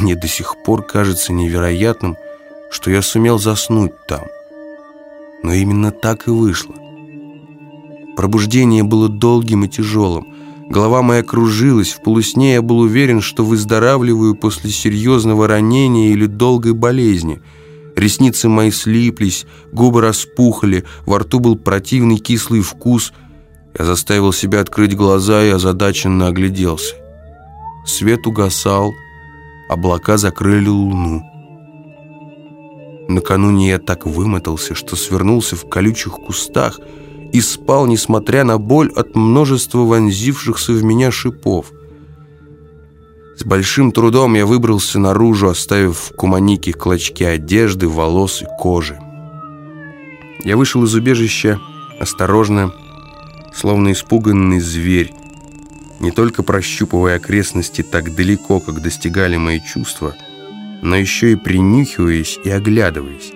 Мне до сих пор кажется невероятным, что я сумел заснуть там. Но именно так и вышло. Пробуждение было долгим и тяжелым. Голова моя кружилась, в полусне я был уверен, что выздоравливаю после серьезного ранения или долгой болезни. Ресницы мои слиплись, губы распухли, во рту был противный кислый вкус. Я заставил себя открыть глаза и озадаченно огляделся. Свет угасал, облака закрыли луну. Накануне я так вымотался, что свернулся в колючих кустах и спал, несмотря на боль от множества вонзившихся в меня шипов. С большим трудом я выбрался наружу, оставив в куманике клочки одежды, волос и кожи. Я вышел из убежища осторожно, словно испуганный зверь, не только прощупывая окрестности так далеко, как достигали мои чувства, но еще и принюхиваясь и оглядываясь.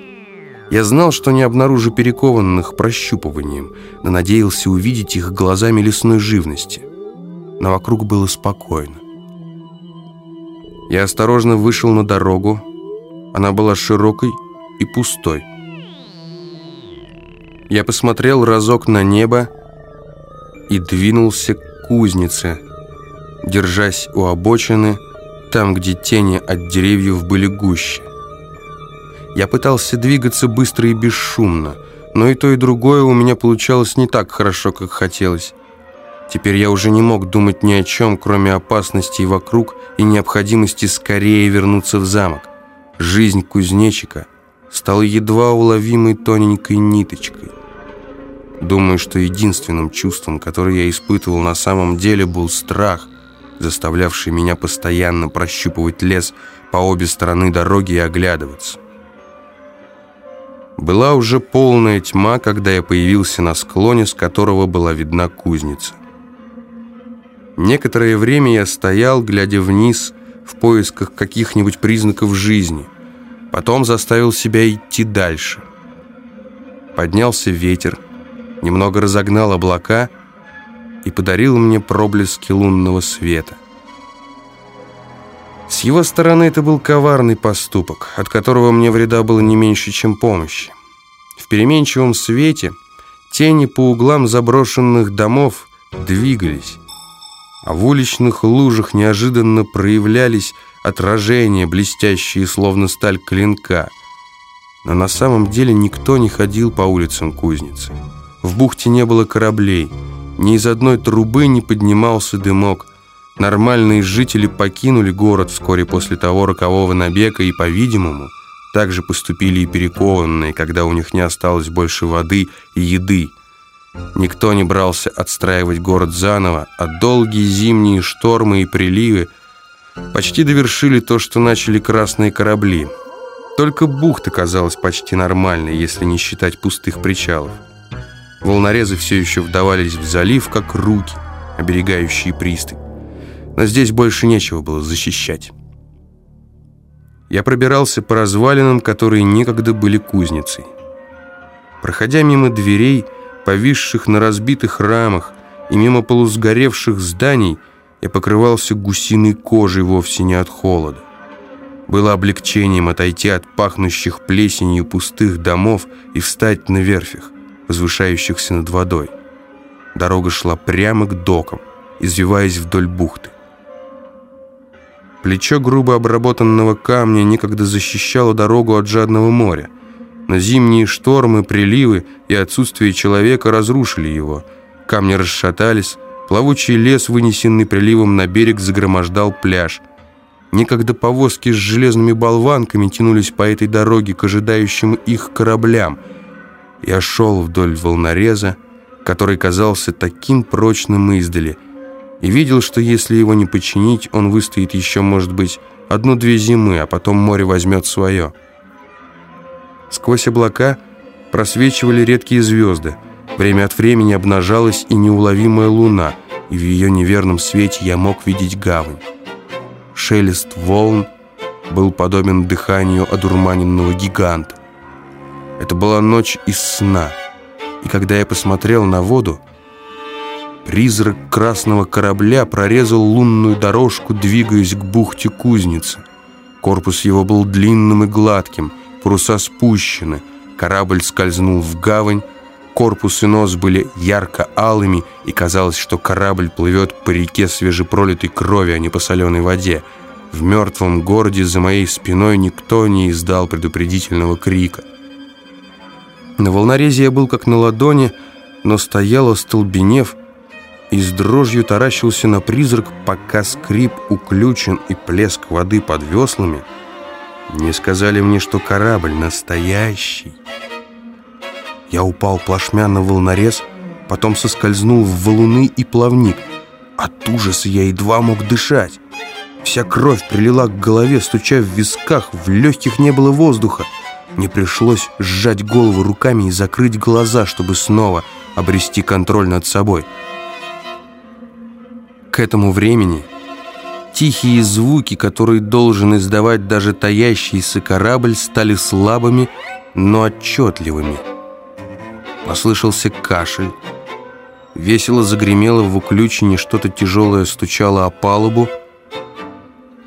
Я знал, что не обнаружу перекованных прощупыванием, но надеялся увидеть их глазами лесной живности. Но вокруг было спокойно. Я осторожно вышел на дорогу. Она была широкой и пустой. Я посмотрел разок на небо и двинулся к кузнице, держась у обочины, там, где тени от деревьев были гуще. Я пытался двигаться быстро и бесшумно, но и то, и другое у меня получалось не так хорошо, как хотелось. Теперь я уже не мог думать ни о чем, кроме опасностей вокруг и необходимости скорее вернуться в замок. Жизнь кузнечика стала едва уловимой тоненькой ниточкой. Думаю, что единственным чувством, которое я испытывал на самом деле, был страх, заставлявший меня постоянно прощупывать лес по обе стороны дороги и оглядываться. Была уже полная тьма, когда я появился на склоне, с которого была видна кузница. Некоторое время я стоял, глядя вниз, в поисках каких-нибудь признаков жизни. Потом заставил себя идти дальше. Поднялся ветер, немного разогнал облака и подарил мне проблески лунного света. С его стороны это был коварный поступок, от которого мне вреда было не меньше, чем помощи. В переменчивом свете тени по углам заброшенных домов двигались, а в уличных лужах неожиданно проявлялись отражения, блестящие, словно сталь клинка. Но на самом деле никто не ходил по улицам кузницы. В бухте не было кораблей, ни из одной трубы не поднимался дымок. Нормальные жители покинули город вскоре после того рокового набега и, по-видимому, также поступили и перекованные, когда у них не осталось больше воды и еды. Никто не брался отстраивать город заново, а долгие зимние штормы и приливы почти довершили то, что начали красные корабли. Только бухта казалась почти нормальной, если не считать пустых причалов. Волнорезы все еще вдавались в залив, как руки, оберегающие пристань. Но здесь больше нечего было защищать. Я пробирался по развалинам, которые некогда были кузницей. Проходя мимо дверей, повисших на разбитых рамах, и мимо полусгоревших зданий, я покрывался гусиной кожей вовсе не от холода. Было облегчением отойти от пахнущих плесенью пустых домов и встать на верфях возвышающихся над водой. Дорога шла прямо к докам, извиваясь вдоль бухты. Плечо грубо обработанного камня некогда защищало дорогу от жадного моря. Но зимние штормы, приливы и отсутствие человека разрушили его. Камни расшатались, плавучий лес, вынесенный приливом на берег, загромождал пляж. Некогда повозки с железными болванками тянулись по этой дороге к ожидающим их кораблям – я шел вдоль волнореза, который казался таким прочным издали, и видел, что если его не починить, он выстоит еще, может быть, одну-две зимы, а потом море возьмет свое. Сквозь облака просвечивали редкие звезды. Время от времени обнажалась и неуловимая луна, и в ее неверном свете я мог видеть гавань. Шелест волн был подобен дыханию одурманенного гиганта. Это была ночь из сна. И когда я посмотрел на воду, призрак красного корабля прорезал лунную дорожку, двигаясь к бухте кузницы. Корпус его был длинным и гладким, паруса спущены, корабль скользнул в гавань, корпус и нос были ярко-алыми, и казалось, что корабль плывет по реке свежепролитой крови, а не по соленой воде. В мертвом городе за моей спиной никто не издал предупредительного крика. На волнорезе я был как на ладони, но стоял остолбенев и с дрожью таращился на призрак, пока скрип уключен и плеск воды под веслами не сказали мне, что корабль настоящий. Я упал плашмя на волнорез, потом соскользнул в валуны и плавник. От ужаса я едва мог дышать. Вся кровь прилила к голове, стуча в висках, в легких не было воздуха. Мне пришлось сжать голову руками и закрыть глаза, чтобы снова обрести контроль над собой. К этому времени тихие звуки, которые должен издавать даже таящийся корабль, стали слабыми, но отчетливыми. Послышался кашель. Весело загремело в уключине, что-то тяжелое стучало о палубу.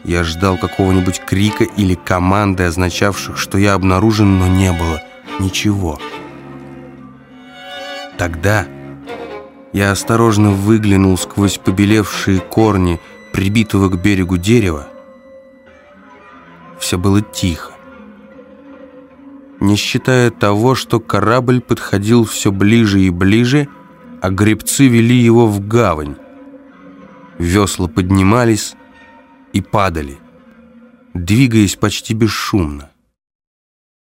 Я ждал какого-нибудь крика или команды, означавших, что я обнаружен, но не было ничего. Тогда я осторожно выглянул сквозь побелевшие корни прибитого к берегу дерева. Все было тихо. Не считая того, что корабль подходил все ближе и ближе, а гребцы вели его в гавань. Весла поднимались, и падали, двигаясь почти бесшумно.